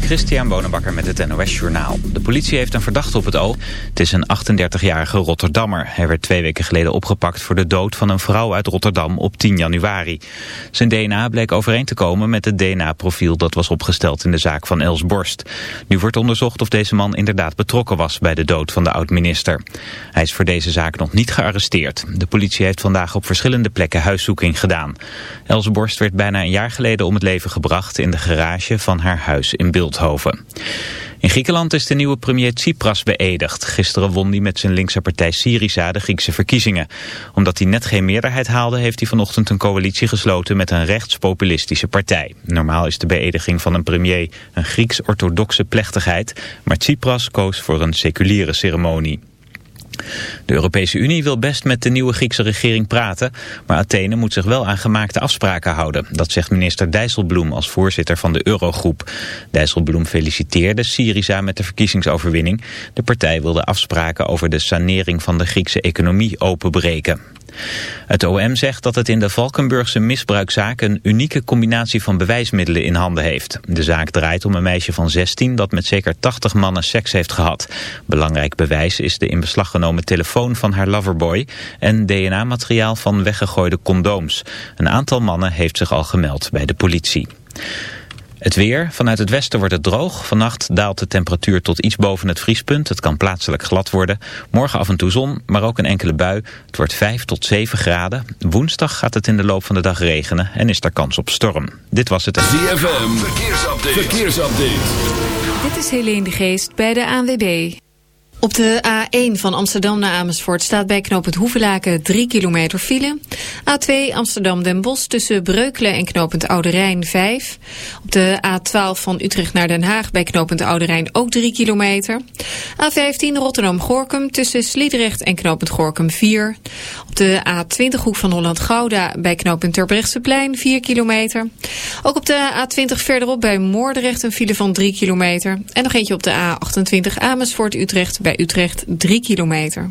Christian Bonenbakker met het NOS Journaal. De politie heeft een verdachte op het oog. Het is een 38-jarige Rotterdammer. Hij werd twee weken geleden opgepakt voor de dood van een vrouw uit Rotterdam op 10 januari. Zijn DNA bleek overeen te komen met het DNA-profiel dat was opgesteld in de zaak van Els Borst. Nu wordt onderzocht of deze man inderdaad betrokken was bij de dood van de oud-minister. Hij is voor deze zaak nog niet gearresteerd. De politie heeft vandaag op verschillende plekken huiszoeking gedaan. Els Borst werd bijna een jaar geleden om het leven gebracht in de garage van haar huis in In Griekenland is de nieuwe premier Tsipras beëdigd. Gisteren won hij met zijn linkse partij Syriza de Griekse verkiezingen. Omdat hij net geen meerderheid haalde, heeft hij vanochtend een coalitie gesloten met een rechtspopulistische partij. Normaal is de beëdiging van een premier een Grieks-orthodoxe plechtigheid, maar Tsipras koos voor een seculiere ceremonie. De Europese Unie wil best met de nieuwe Griekse regering praten, maar Athene moet zich wel aan gemaakte afspraken houden. Dat zegt minister Dijsselbloem als voorzitter van de Eurogroep. Dijsselbloem feliciteerde Syriza met de verkiezingsoverwinning. De partij wil de afspraken over de sanering van de Griekse economie openbreken. Het OM zegt dat het in de Valkenburgse misbruikzaak een unieke combinatie van bewijsmiddelen in handen heeft. De zaak draait om een meisje van 16 dat met zeker 80 mannen seks heeft gehad. Belangrijk bewijs is de in beslag genomen telefoon van haar loverboy en DNA-materiaal van weggegooide condooms. Een aantal mannen heeft zich al gemeld bij de politie. Het weer. Vanuit het westen wordt het droog. Vannacht daalt de temperatuur tot iets boven het vriespunt. Het kan plaatselijk glad worden. Morgen af en toe zon, maar ook een enkele bui. Het wordt 5 tot 7 graden. Woensdag gaat het in de loop van de dag regenen en is er kans op storm. Dit was het... ZFM. Verkeersupdate. Verkeersupdate. Dit is Helene de Geest bij de ANWB. Op de A1 van Amsterdam naar Amersfoort staat bij knooppunt Hoevelaken 3 kilometer file. A2 Amsterdam-Den Bosch tussen Breukelen en knooppunt Oude Rijn 5. Op de A12 van Utrecht naar Den Haag bij knooppunt Oude Rijn ook 3 kilometer. A15 Rotterdam-Gorkum tussen Sliedrecht en knooppunt Gorkum 4. Op de A20 hoek van Holland-Gouda bij knooppunt Terbrechtseplein 4 kilometer. Ook op de A20 verderop bij Moordrecht een file van 3 kilometer. En nog eentje op de A28 Amersfoort-Utrecht bij Utrecht 3 kilometer.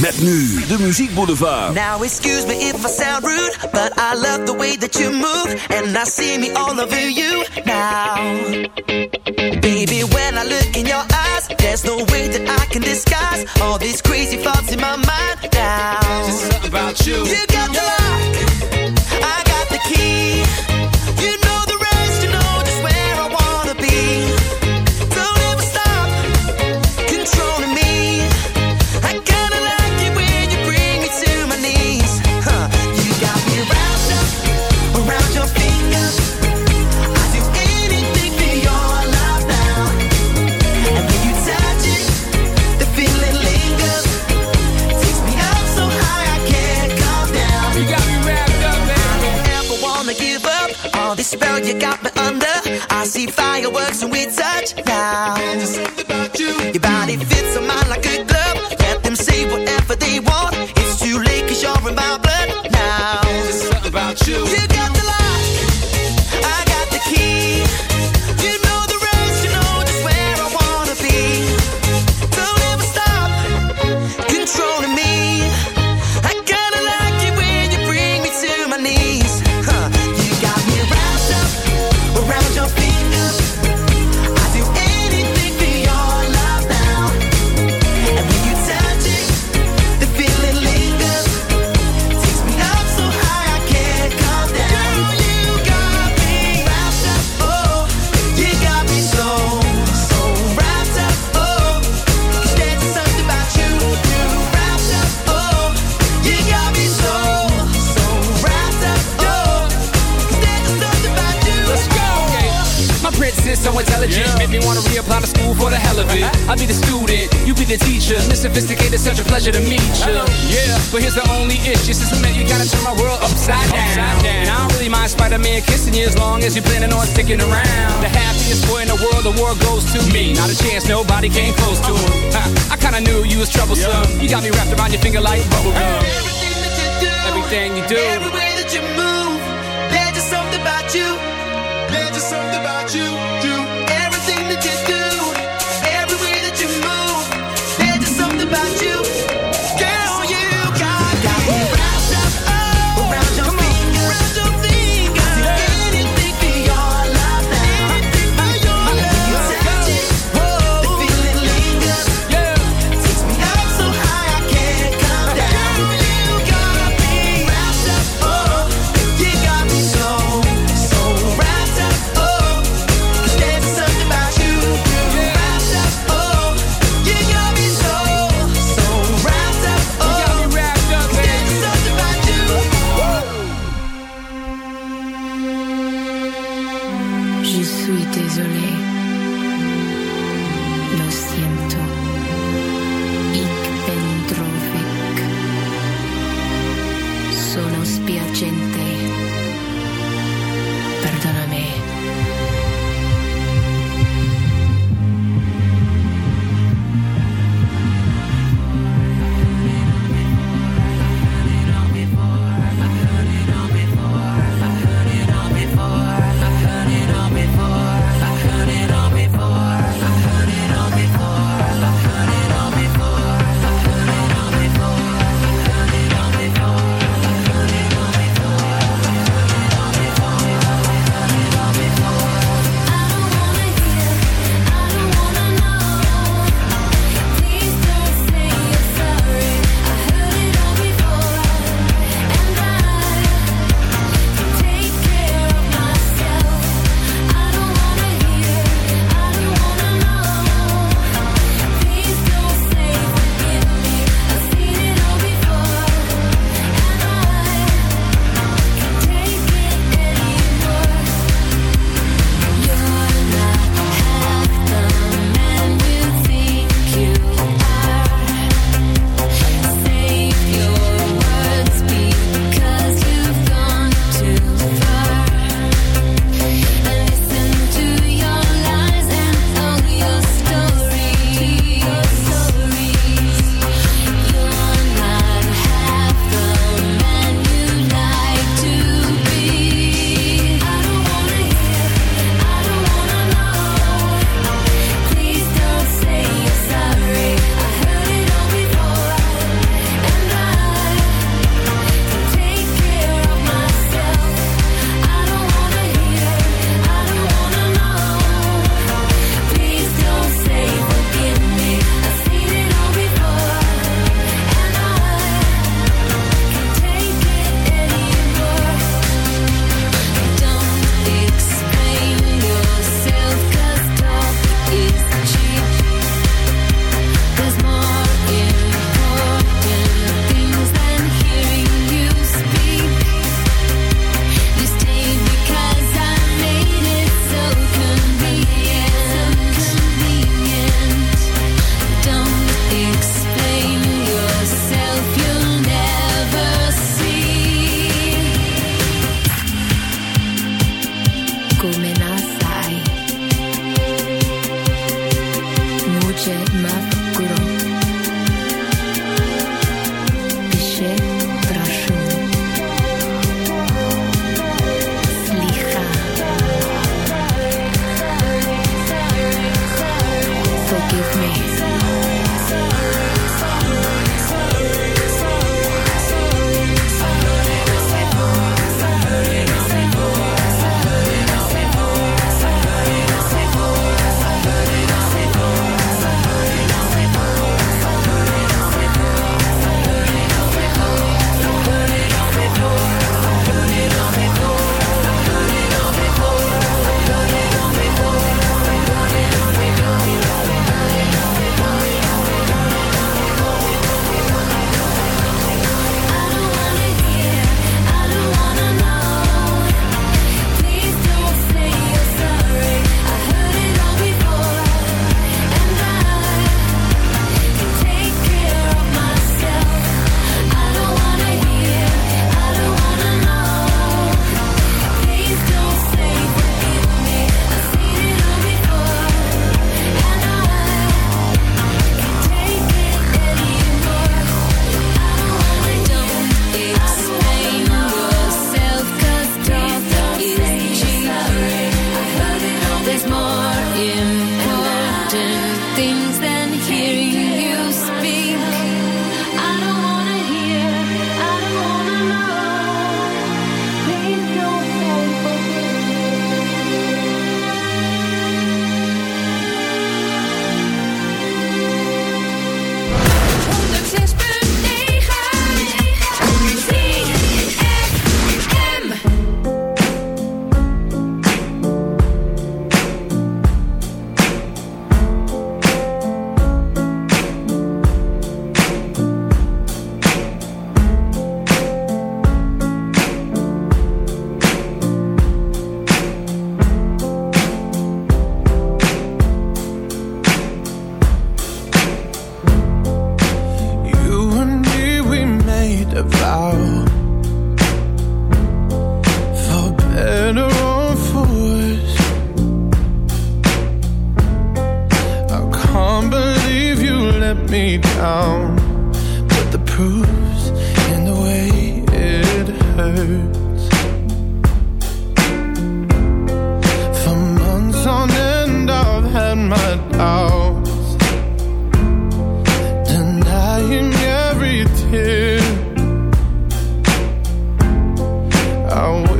Met nu de Muziek Boulevard. Now excuse me if I sound rude, but I love the way that you move, and I see me all over you now. Baby, when I look in your eyes, there's no way that I can disguise all these crazy thoughts in my mind now. Just something about you. You got the just chasing you as long as you're planning on sticking around. The happiest boy in the world, the world goes to me. Not a chance, nobody came close to him. Huh, I kinda knew you was troublesome. Yeah. You got me wrapped around your finger like bubblegum. Everything that you do, everything you do, every way that you move, there's just something about you. There's just something about you, you.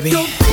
Baby.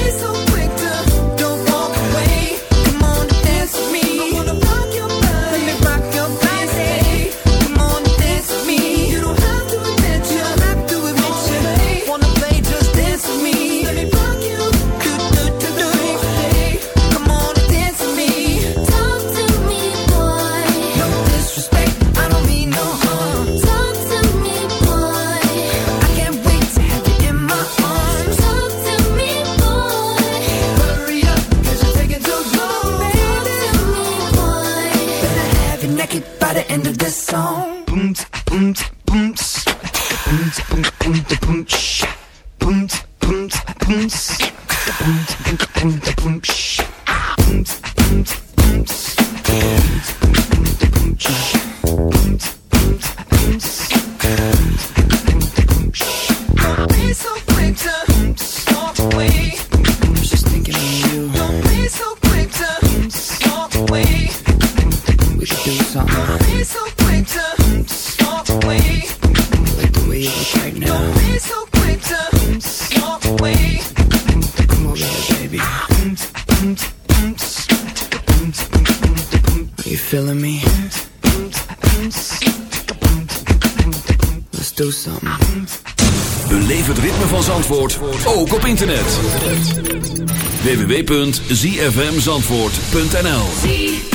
www.zfmzandvoort.nl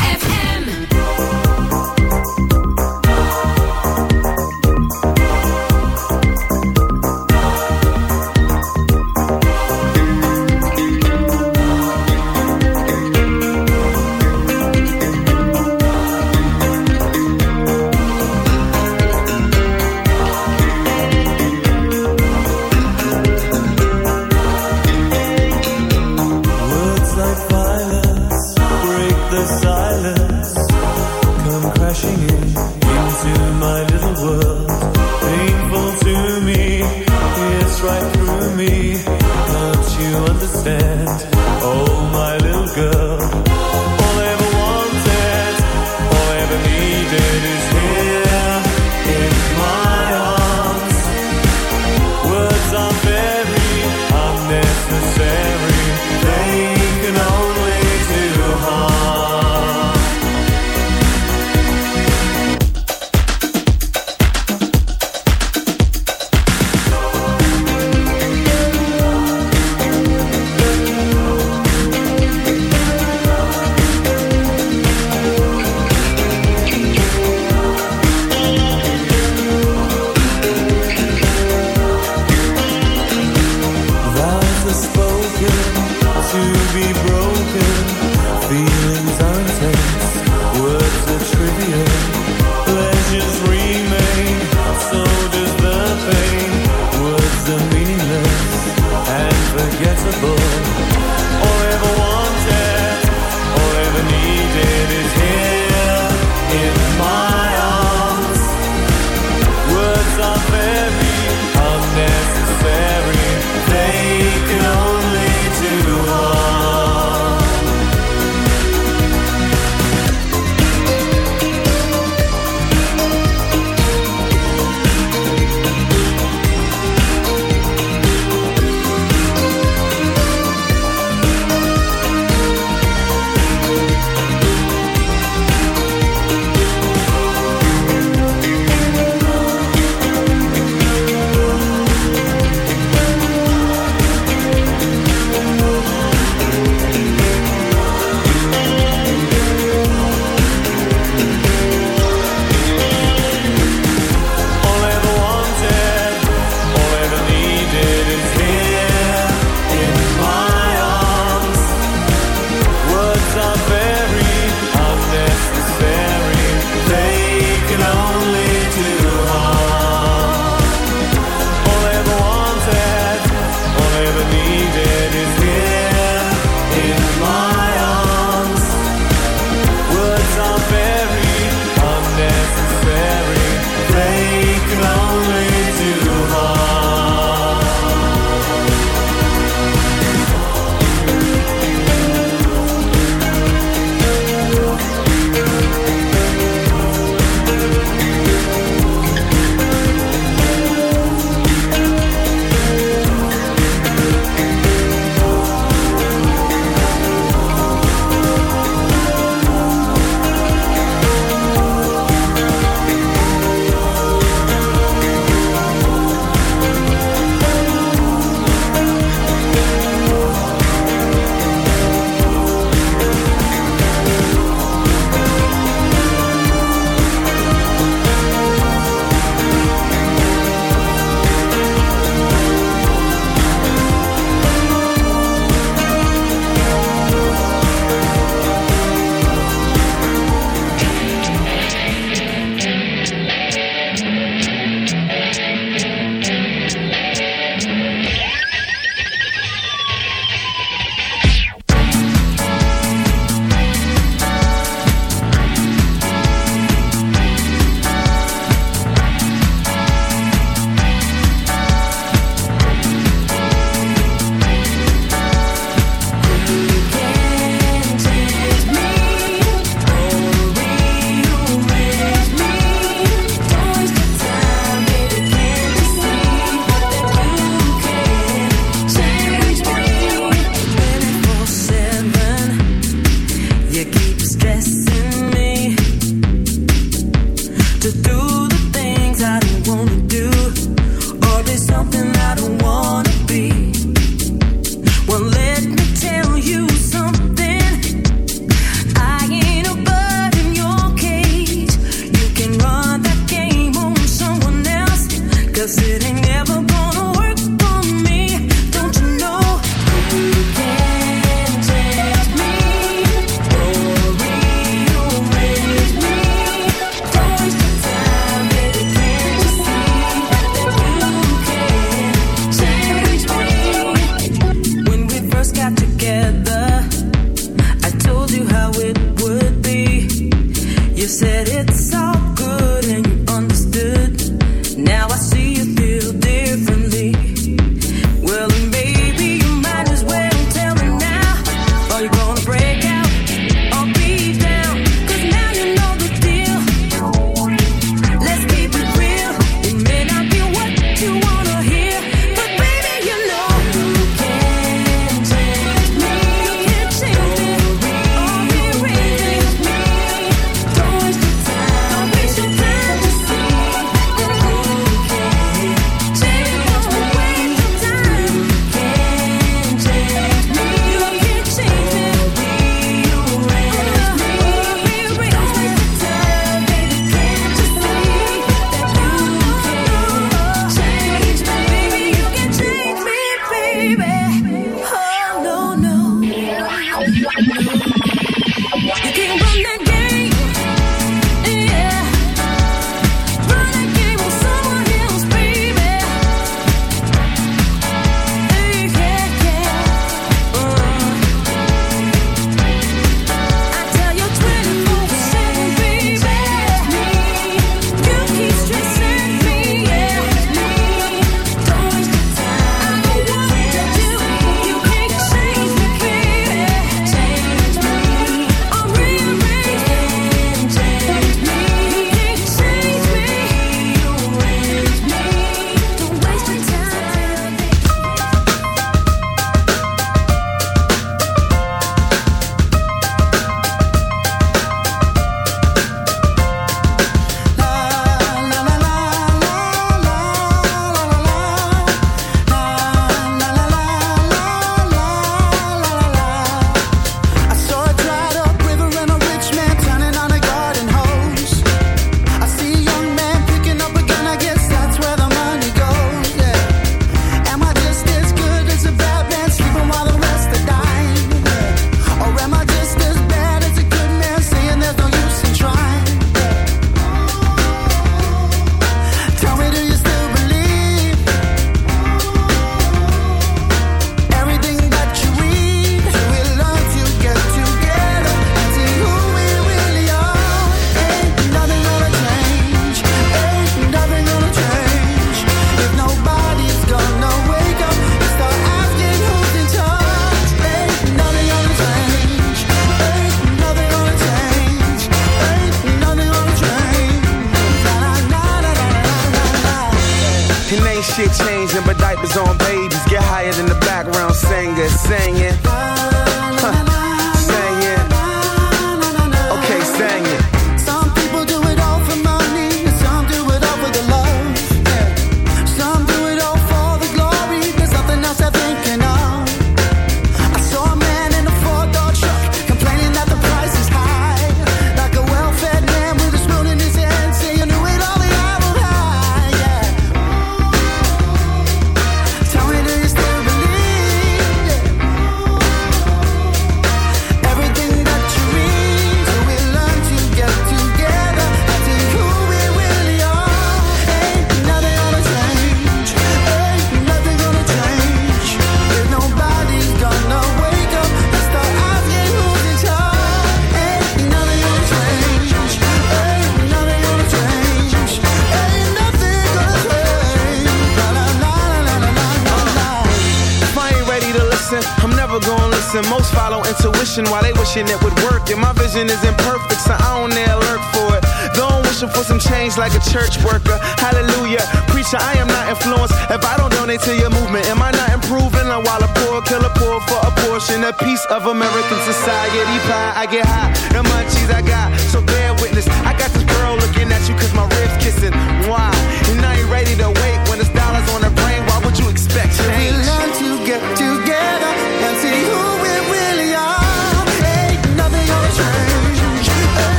for some change like a church worker. Hallelujah. Preacher, I am not influenced. If I don't donate to your movement, am I not improving? I'm while a poor killer poor for a portion, a piece of American society pie. I get high, the munchies I got, so bear witness. I got this girl looking at you cause my ribs kissing. Why? And I ain't ready to wait when it's dollars on the brain. Why would you expect change?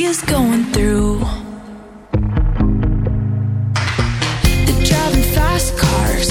she is going through. They're driving fast cars,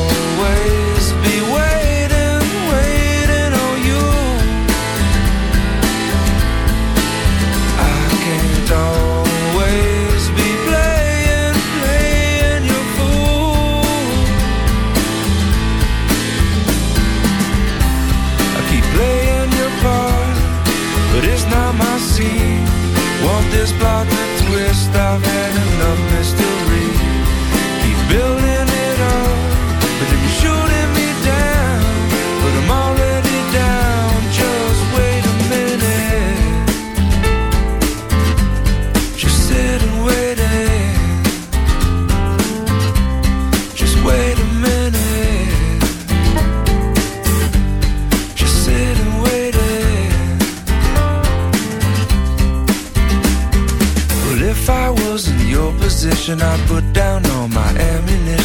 is blood, the twist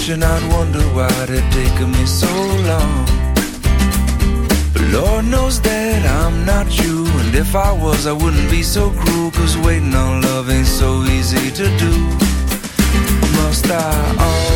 ammunition. I'd wonder why it taken me so long. But Lord knows that I'm not you. And if I was, I wouldn't be so cruel. Cause waiting on love ain't so easy to do. Must I always